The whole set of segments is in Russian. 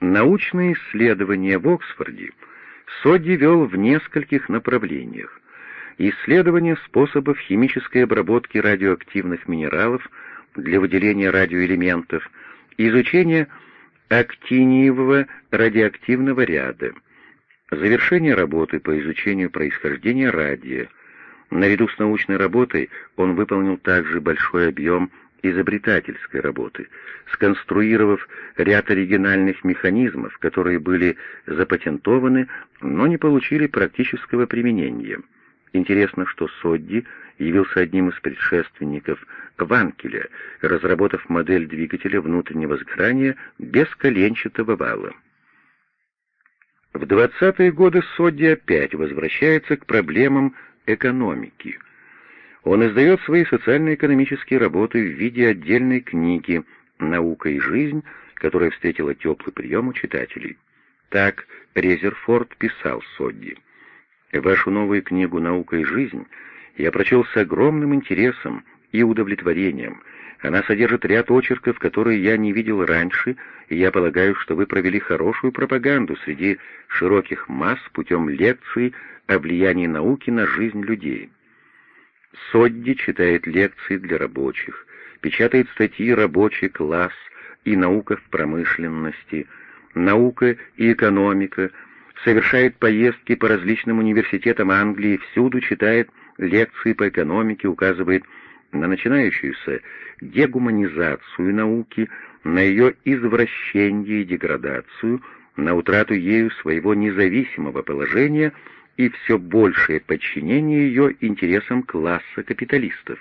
Научные исследования в Оксфорде Содди вел в нескольких направлениях. Исследование способов химической обработки радиоактивных минералов для выделения радиоэлементов, изучение актиниевого радиоактивного ряда, завершение работы по изучению происхождения радия. Наряду с научной работой он выполнил также большой объем изобретательской работы, сконструировав ряд оригинальных механизмов, которые были запатентованы, но не получили практического применения. Интересно, что Содди явился одним из предшественников Ванкеля, разработав модель двигателя внутреннего сгорания без коленчатого вала. В 20-е годы Содди опять возвращается к проблемам экономики. Он издает свои социально-экономические работы в виде отдельной книги «Наука и жизнь», которая встретила теплый прием у читателей. Так Резерфорд писал Содди. «Вашу новую книгу «Наука и жизнь» я прочел с огромным интересом и удовлетворением. Она содержит ряд очерков, которые я не видел раньше, и я полагаю, что вы провели хорошую пропаганду среди широких масс путем лекций о влиянии науки на жизнь людей. Содди читает лекции для рабочих, печатает статьи «Рабочий класс» и «Наука в промышленности», «Наука и экономика», совершает поездки по различным университетам Англии, всюду читает лекции по экономике, указывает на начинающуюся дегуманизацию науки, на ее извращение и деградацию, на утрату ею своего независимого положения и все большее подчинение ее интересам класса капиталистов.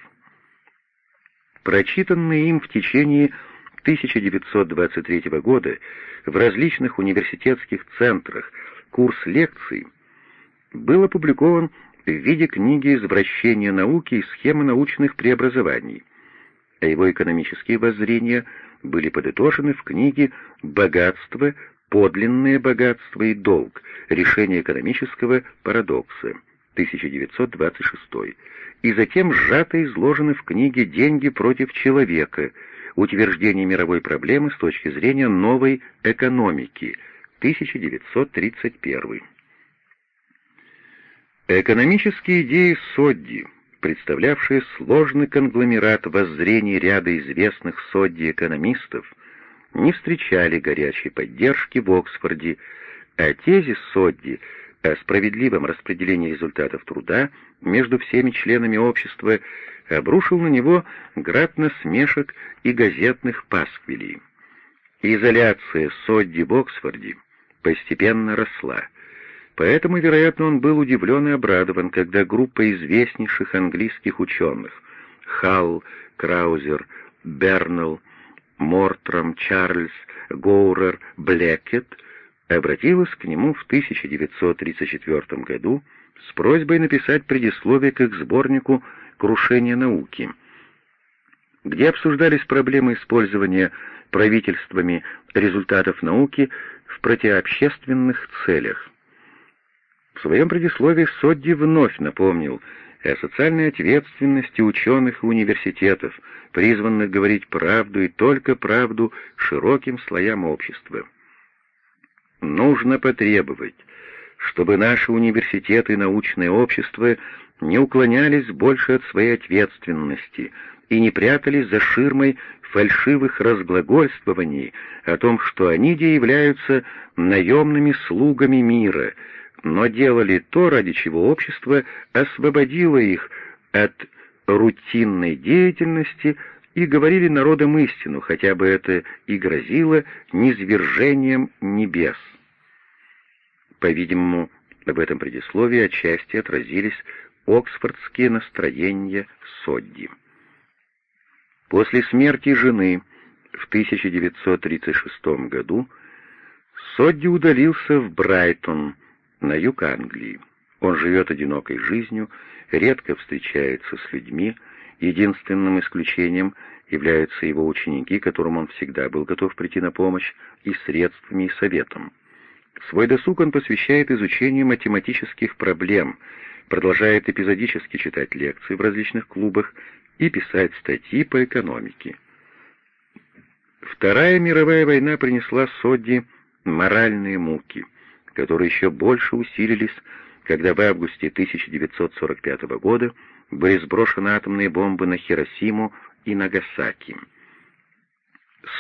Прочитанный им в течение 1923 года в различных университетских центрах курс лекций был опубликован в виде книги «Извращение науки и схемы научных преобразований», а его экономические воззрения были подытожены в книге «Богатство, подлинное богатство и долг. Решение экономического парадокса» 1926 и затем сжато изложены в книге «Деньги против человека. Утверждение мировой проблемы с точки зрения новой экономики» 1931. Экономические идеи Содди, представлявшие сложный конгломерат воззрений ряда известных Содди-экономистов, не встречали горячей поддержки в Оксфорде, а тезис Содди о справедливом распределении результатов труда между всеми членами общества обрушил на него град насмешек и газетных пасквилей. Изоляция Содди в Оксфорде постепенно росла — Поэтому, вероятно, он был удивлен и обрадован, когда группа известнейших английских ученых — Халл, Краузер, Бернелл, Мортром, Чарльз, Гоурер, Блекет — обратилась к нему в 1934 году с просьбой написать предисловие к их сборнику «Крушение науки», где обсуждались проблемы использования правительствами результатов науки в противообщественных целях. В своем предисловии Содди вновь напомнил о социальной ответственности ученых и университетов, призванных говорить правду и только правду широким слоям общества. Нужно потребовать, чтобы наши университеты и научное общество не уклонялись больше от своей ответственности и не прятались за ширмой фальшивых разглагольствований о том, что они являются наемными слугами мира — но делали то, ради чего общество освободило их от рутинной деятельности и говорили народам истину, хотя бы это и грозило низвержением небес. По-видимому, в этом предисловии отчасти отразились оксфордские настроения Содди. После смерти жены в 1936 году Содди удалился в Брайтон, на юг Англии. Он живет одинокой жизнью, редко встречается с людьми, единственным исключением являются его ученики, которым он всегда был готов прийти на помощь и средствами, и советом. Свой досуг он посвящает изучению математических проблем, продолжает эпизодически читать лекции в различных клубах и писать статьи по экономике. Вторая мировая война принесла Содди моральные муки, которые еще больше усилились, когда в августе 1945 года были сброшены атомные бомбы на Хиросиму и Нагасаки.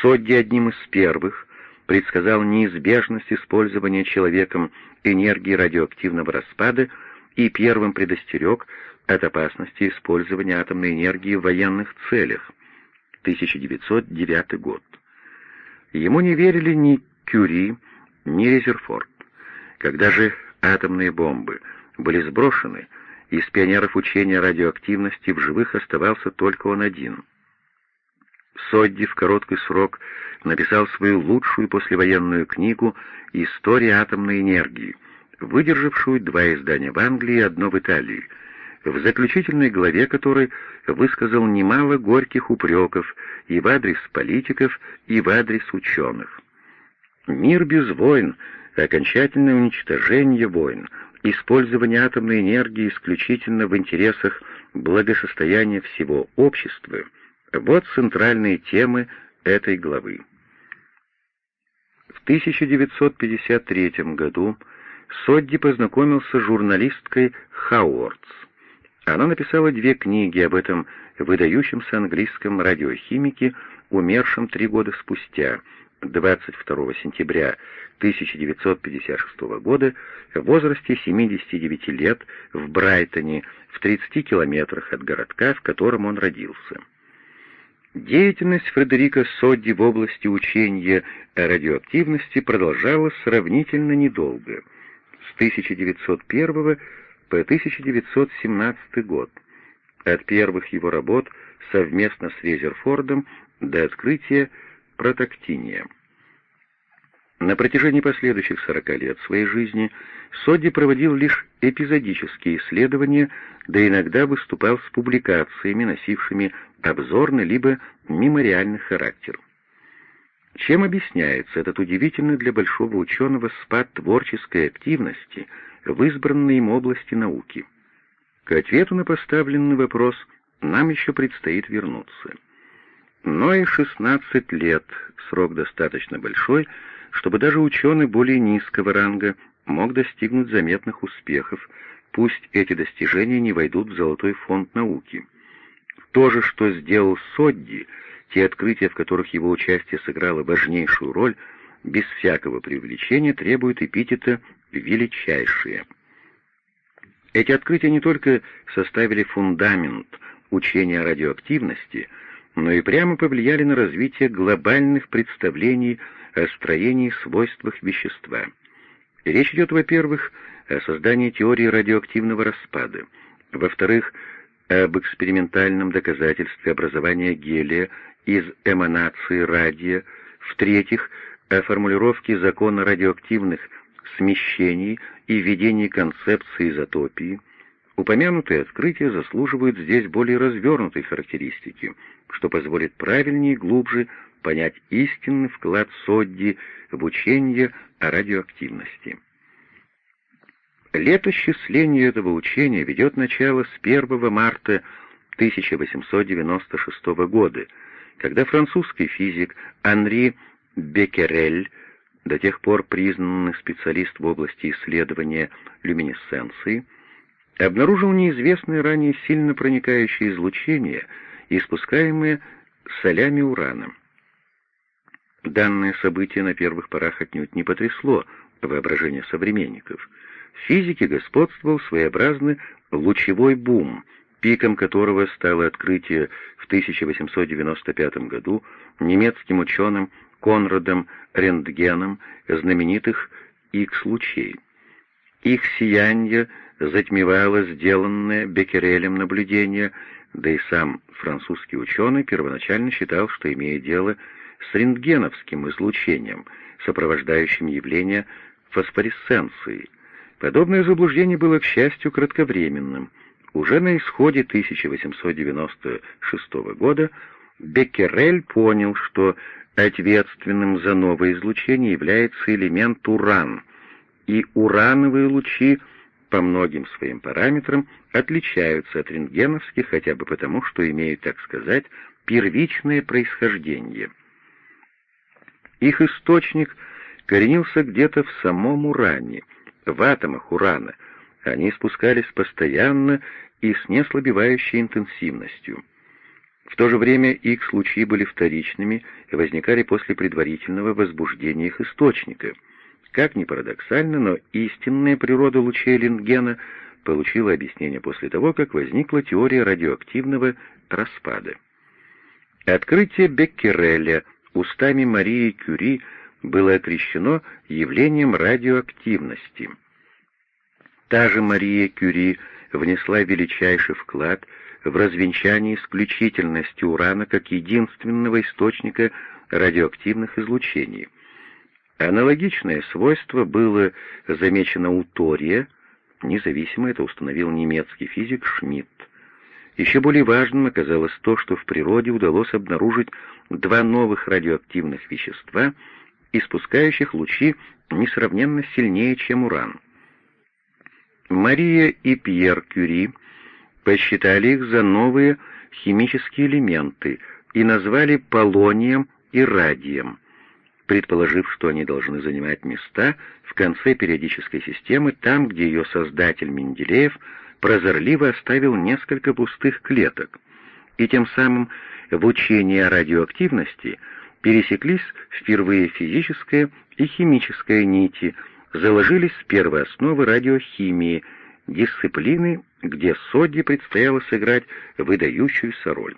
Содди одним из первых предсказал неизбежность использования человеком энергии радиоактивного распада и первым предостерег от опасности использования атомной энергии в военных целях. 1909 год. Ему не верили ни Кюри, ни Резерфорд. Когда же атомные бомбы были сброшены, из пионеров учения радиоактивности в живых оставался только он один. Содди в короткий срок написал свою лучшую послевоенную книгу «История атомной энергии», выдержавшую два издания в Англии и одно в Италии, в заключительной главе которой высказал немало горьких упреков и в адрес политиков, и в адрес ученых. Мир без войн, окончательное уничтожение войн, использование атомной энергии исключительно в интересах благосостояния всего общества — вот центральные темы этой главы. В 1953 году Содди познакомился с журналисткой Хауардс. Она написала две книги об этом выдающемся английском радиохимике, умершем три года спустя, 22 сентября 1956 года, в возрасте 79 лет, в Брайтоне, в 30 километрах от городка, в котором он родился. Деятельность Фредерика Содди в области учения о радиоактивности продолжалась сравнительно недолго, с 1901 по 1917 год, от первых его работ совместно с Резерфордом до открытия протактиния. На протяжении последующих 40 лет своей жизни Содди проводил лишь эпизодические исследования, да иногда выступал с публикациями, носившими обзорный либо мемориальный характер. Чем объясняется этот удивительный для большого ученого спад творческой активности в избранной им области науки? К ответу на поставленный вопрос нам еще предстоит вернуться. Но и 16 лет, срок достаточно большой, чтобы даже ученый более низкого ранга мог достигнуть заметных успехов, пусть эти достижения не войдут в золотой фонд науки. То же, что сделал Содди, те открытия, в которых его участие сыграло важнейшую роль, без всякого привлечения требуют эпитета «величайшие». Эти открытия не только составили фундамент учения о радиоактивности, но и прямо повлияли на развитие глобальных представлений о строении и свойствах вещества. Речь идет, во-первых, о создании теории радиоактивного распада, во-вторых, об экспериментальном доказательстве образования гелия из эманации радия, в-третьих, о формулировке закона радиоактивных смещений и введении концепции изотопии. Упомянутые открытия заслуживают здесь более развернутой характеристики, что позволит правильнее и глубже понять истинный вклад Содди в учение о радиоактивности. Летосчисление этого учения ведет начало с 1 марта 1896 года, когда французский физик Анри Беккерель, до тех пор признанный специалист в области исследования люминесценции, обнаружил неизвестное ранее сильно проникающее излучение, испускаемое солями урана. Данное событие на первых порах отнюдь не потрясло воображение современников. В физике господствовал своеобразный лучевой бум, пиком которого стало открытие в 1895 году немецким ученым Конрадом Рентгеном знаменитых Х-лучей. Их сияние затмевало сделанное Беккерелем наблюдение, да и сам французский ученый первоначально считал, что имеет дело с рентгеновским излучением, сопровождающим явление фосфоресценции. Подобное заблуждение было, к счастью, кратковременным. Уже на исходе 1896 года Беккерель понял, что ответственным за новое излучение является элемент уран, и урановые лучи по многим своим параметрам отличаются от рентгеновских хотя бы потому, что имеют, так сказать, первичное происхождение. Их источник коренился где-то в самом уране, в атомах урана. Они спускались постоянно и с неслабевающей интенсивностью. В то же время их лучи были вторичными и возникали после предварительного возбуждения их источника. Как ни парадоксально, но истинная природа лучей рентгена получила объяснение после того, как возникла теория радиоактивного распада. Открытие Беккереля устами Марии Кюри было окрещено явлением радиоактивности. Та же Мария Кюри внесла величайший вклад в развенчание исключительности урана как единственного источника радиоактивных излучений. Аналогичное свойство было замечено у тория, независимо это установил немецкий физик Шмидт. Еще более важным оказалось то, что в природе удалось обнаружить два новых радиоактивных вещества, испускающих лучи несравненно сильнее, чем уран. Мария и Пьер Кюри посчитали их за новые химические элементы и назвали полонием и радием, предположив, что они должны занимать места в конце периодической системы, там, где ее создатель Менделеев прозорливо оставил несколько пустых клеток, и тем самым в учении о радиоактивности пересеклись впервые физическая и химическая нити, заложились первые основы радиохимии, дисциплины, где Содди предстояло сыграть выдающуюся роль.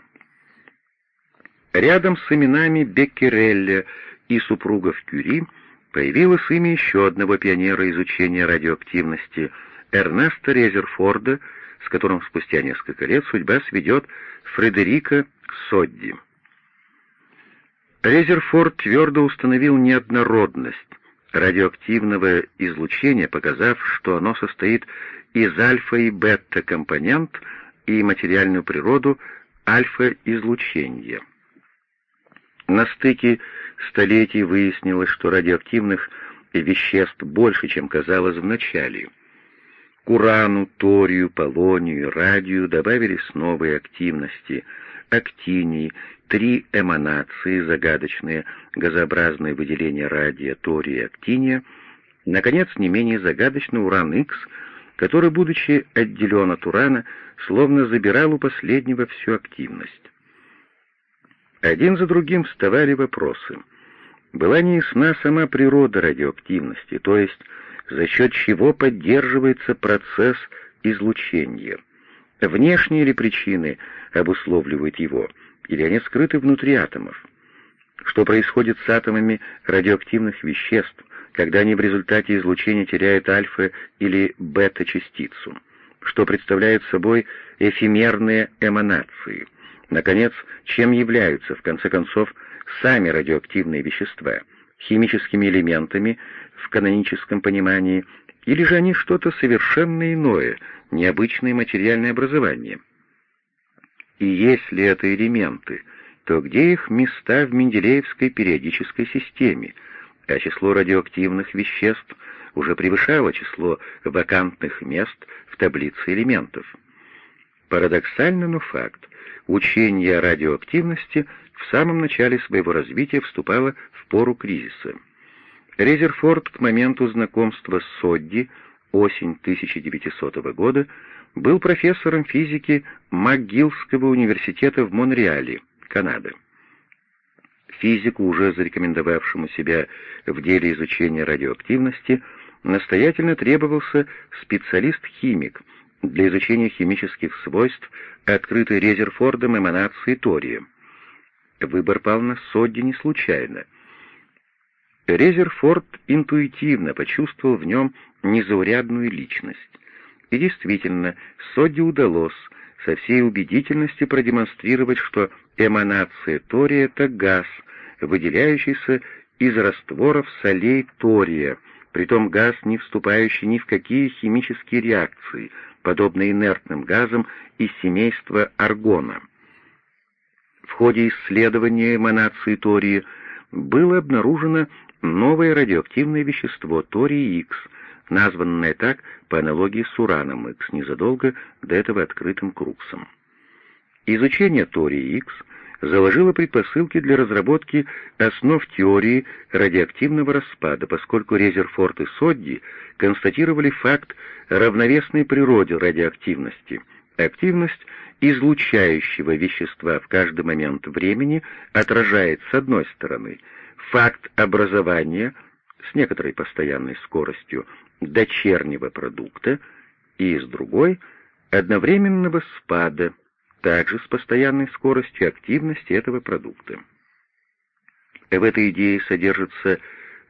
Рядом с именами Беккерелля и супругов Кюри появилось имя еще одного пионера изучения радиоактивности Эрнеста Резерфорда, с которым спустя несколько лет судьба сведет Фредерика Содди. Резерфорд твердо установил неоднородность радиоактивного излучения, показав, что оно состоит из альфа и бета-компонент и материальную природу альфа-излучения. На стыке столетий выяснилось, что радиоактивных веществ больше, чем казалось в начале. К урану, торию, полонию, радию добавились новые активности — актиний, три эманации, загадочные газообразные выделения радия, тория и актиния, наконец, не менее загадочный уран-Х, который, будучи отделен от урана, словно забирал у последнего всю активность. Один за другим вставали вопросы. Была неясна сама природа радиоактивности, то есть за счет чего поддерживается процесс излучения. Внешние ли причины обусловливают его — или они скрыты внутри атомов. Что происходит с атомами радиоактивных веществ, когда они в результате излучения теряют альфа- или бета-частицу? Что представляют собой эфемерные эманации? Наконец, чем являются, в конце концов, сами радиоактивные вещества? Химическими элементами в каноническом понимании, или же они что-то совершенно иное, необычное материальное образование – и если это элементы, то где их места в Менделеевской периодической системе, а число радиоактивных веществ уже превышало число вакантных мест в таблице элементов. Парадоксально, но факт. Учение о радиоактивности в самом начале своего развития вступало в пору кризиса. Резерфорд к моменту знакомства с Содди, осень 1900 года, был профессором физики МcГиллского университета в Монреале, Канада. Физику, уже зарекомендовавшему себя в деле изучения радиоактивности, настоятельно требовался специалист-химик для изучения химических свойств, открытой Резерфордом эманации тория. Выбор пал на Содди не случайно. Резерфорд интуитивно почувствовал в нем незаурядную личность. И действительно, Содди удалось со всей убедительностью продемонстрировать, что эманация тория — это газ, выделяющийся из растворов солей тория, притом газ, не вступающий ни в какие химические реакции, подобные инертным газам из семейства аргона. В ходе исследования эманации тория было обнаружено новое радиоактивное вещество торий-Х, названное так по аналогии с ураном X, незадолго до этого открытым Круксом. Изучение тории X заложила предпосылки для разработки основ теории радиоактивного распада, поскольку Резерфорд и Содди констатировали факт равновесной природе радиоактивности. Активность излучающего вещества в каждый момент времени отражает, с одной стороны, факт образования с некоторой постоянной скоростью дочернего продукта, и с другой — одновременного спада, также с постоянной скоростью активности этого продукта. В этой идее содержится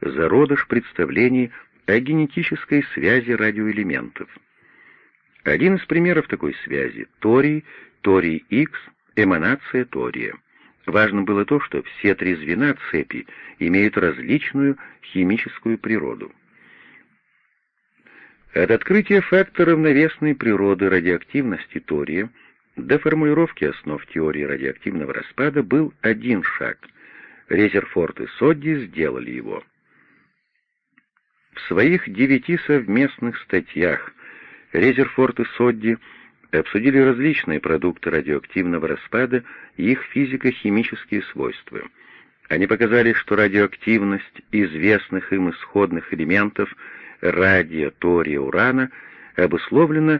зародыш представлений о генетической связи радиоэлементов. Один из примеров такой связи — торий, торий X, эманация тория. Важно было то, что все три звена цепи имеют различную химическую природу. От открытия факта равновесной природы радиоактивности тория до формулировки основ теории радиоактивного распада был один шаг. Резерфорд и Содди сделали его. В своих девяти совместных статьях Резерфорд и Содди обсудили различные продукты радиоактивного распада и их физико-химические свойства. Они показали, что радиоактивность известных им исходных элементов – радия, тория, урана обусловлено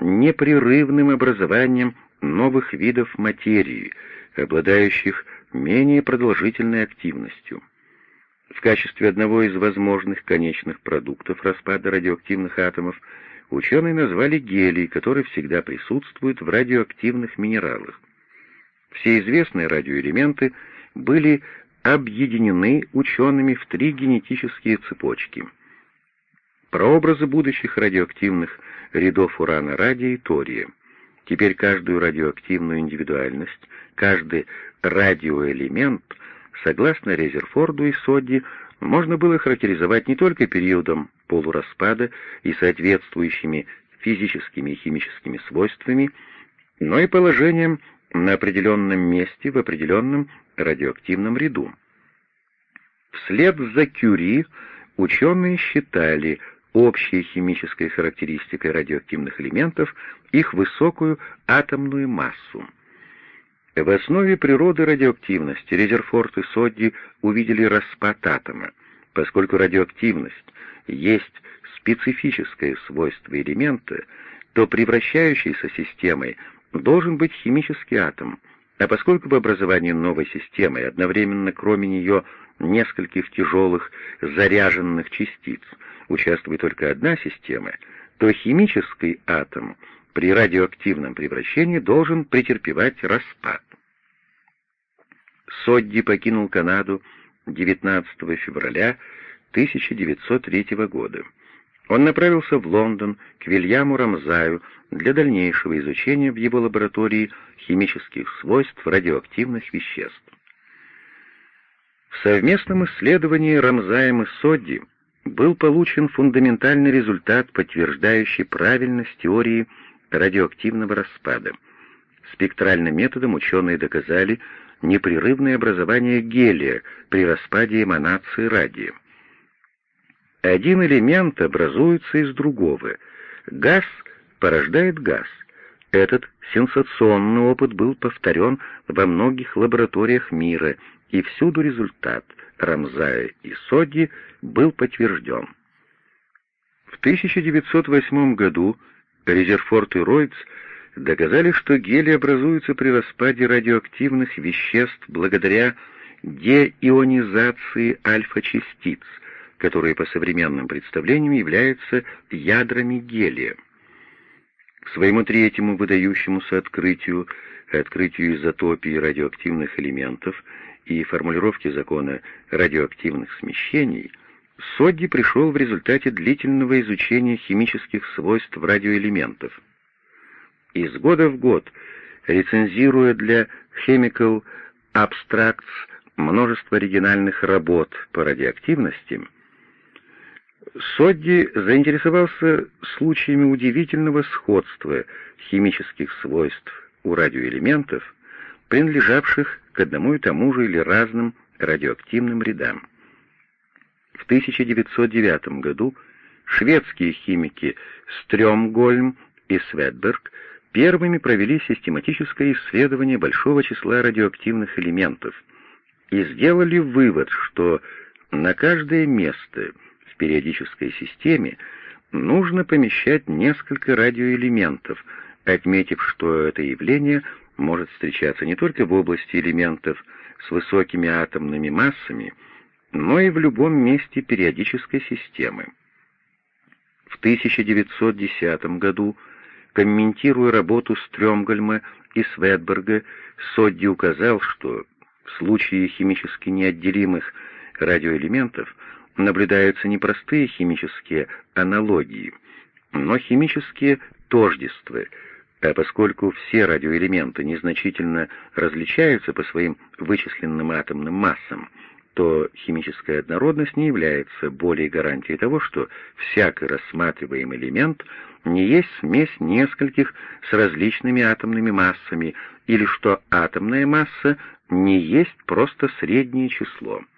непрерывным образованием новых видов материи, обладающих менее продолжительной активностью. В качестве одного из возможных конечных продуктов распада радиоактивных атомов ученые назвали гелий, который всегда присутствует в радиоактивных минералах. Все известные радиоэлементы были объединены учеными в три генетические цепочки — прообразы будущих радиоактивных рядов урана, радия и тория. Теперь каждую радиоактивную индивидуальность, каждый радиоэлемент, согласно Резерфорду и Содди, можно было характеризовать не только периодом полураспада и соответствующими физическими и химическими свойствами, но и положением на определенном месте в определенном радиоактивном ряду. Вслед за Кюри ученые считали общей химической характеристикой радиоактивных элементов их высокую атомную массу. В основе природы радиоактивности Резерфорд и Содди увидели распад атома, поскольку радиоактивность есть специфическое свойство элемента, то превращающейся системой должен быть химический атом, а поскольку в образовании новой системы одновременно кроме нее нескольких тяжелых заряженных частиц — участвует только одна система, то химический атом при радиоактивном превращении должен претерпевать распад. Содди покинул Канаду 19 февраля 1903 года. Он направился в Лондон к Вильяму Рамзаю для дальнейшего изучения в его лаборатории химических свойств радиоактивных веществ. В совместном исследовании Рамзаем и Содди был получен фундаментальный результат, подтверждающий правильность теории радиоактивного распада. Спектральным методом ученые доказали непрерывное образование гелия при распаде эманации радия. Один элемент образуется из другого. Газ порождает газ. Этот сенсационный опыт был повторен во многих лабораториях мира, и всюду результат Рамзая и Содди был подтвержден. В 1908 году Резерфорд и Ройдс доказали, что гелий образуется при распаде радиоактивных веществ благодаря деионизации альфа-частиц, которые по современным представлениям являются ядрами гелия. К своему третьему выдающемуся открытию, открытию изотопии радиоактивных элементов и формулировке закона радиоактивных смещений, Содди пришел в результате длительного изучения химических свойств радиоэлементов. Из года в год, рецензируя для Chemical Abstracts множество оригинальных работ по радиоактивности, Содди заинтересовался случаями удивительного сходства химических свойств у радиоэлементов, принадлежавших к одному и тому же или разным радиоактивным рядам. В 1909 году шведские химики Стрёмгольм и Светберг первыми провели систематическое исследование большого числа радиоактивных элементов и сделали вывод, что на каждое место в периодической системе нужно помещать несколько радиоэлементов, отметив, что это явление может встречаться не только в области элементов с высокими атомными массами, но и в любом месте периодической системы. В 1910 году, комментируя работу Стрёмгольма и Светберга, Содди указал, что в случае химически неотделимых радиоэлементов наблюдаются не простые химические аналогии, но химические тождества, а поскольку все радиоэлементы незначительно различаются по своим вычисленным атомным массам, то химическая однородность не является более гарантией того, что всякий рассматриваемый элемент не есть смесь нескольких с различными атомными массами, или что атомная масса не есть просто среднее число —